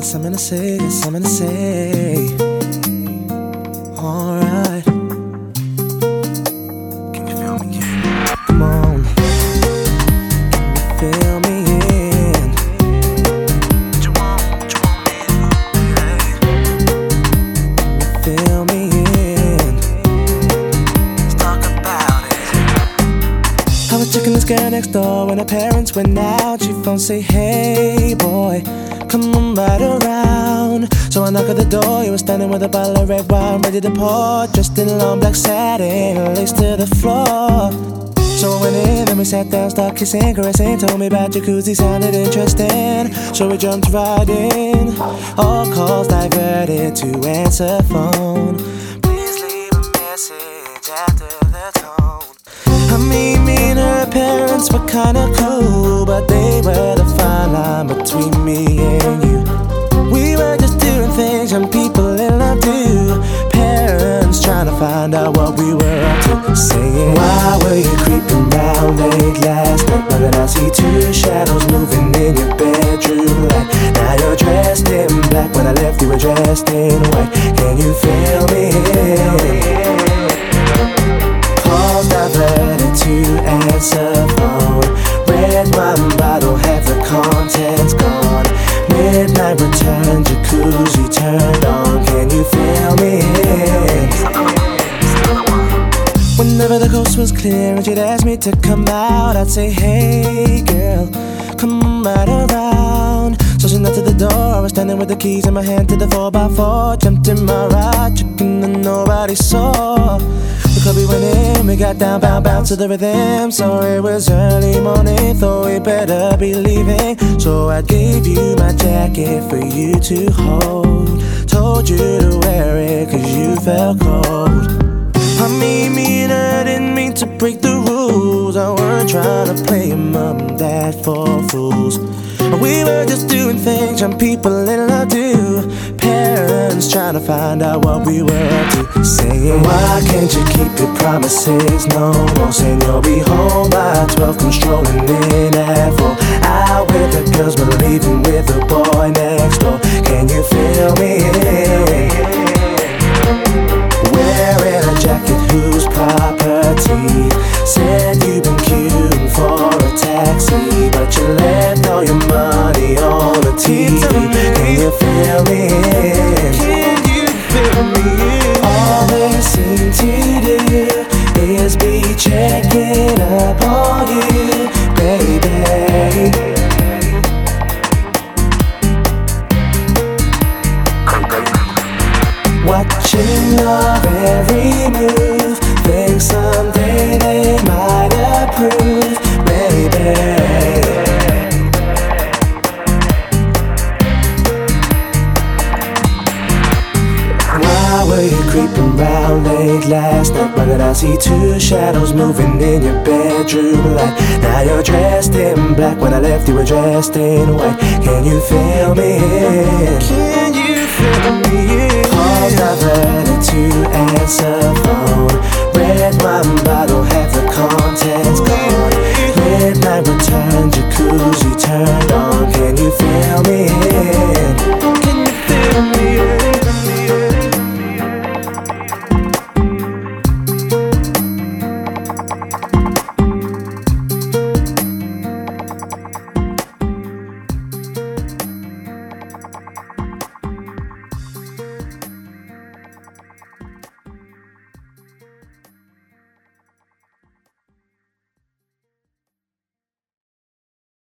got something to say, got something to say. Alright. Can you feel me? Yeah. Come on. Can you feel me? In? What me? In? Talk about it. I was checking this girl next door when her parents went out. She phone say, Hey boy, come on right around. So I knock at the door. You were standing with a bottle of red wine ready to pour, dressed in long black satin, lace to the floor. So I went in and we sat down, started kissing, caressing. Told me about jacuzzi, sounded interesting. So we jumped right in. All calls diverted to answer phone. Please leave a message after the tone. I mean, her parents were kinda cool, but they were the fine line between me and find out what we were up to. Saying, Why were you creeping round late last night? Why did I see two shadows moving in your bedroom light? Now you're dressed in black. When I left, you were dressed in white. Can you feel me? Calls diverted to answer phone. Red wine bottle, half the contents gone. Midnight return, jacuzzi was clear and she'd ask me to come out, I'd say, Hey girl, come right around. So she knocked at the door. I was standing with the keys in my hand to the 4x4. Jumped in my ride, checking and nobody saw. The club we went in, we got down, bound, bound to the rhythm. So it was early morning, thought we better be leaving. So I gave you my jacket for you to hold. Told you to wear it cause you felt cold. I mean, me and I didn't mean to break the rules. I weren't trying to play mom and dad for fools. We were just doing things young people in love do. Parents trying to find out what we were up to. Saying, Why can't you keep your promises? No more saying you'll be home by 12. Come strolling in at 4. Out TV. Can you feel me? Can you feel me? All they seem to do is be checking up on you, baby. Watching your every move. You creeping round late last night? Why did I see two shadows moving in your bedroom light? Now you're dressed in black. When I left, you were dressed in white. Can you feel me? Can you feel me? Calls diverted to answer phone. Red wine bottle,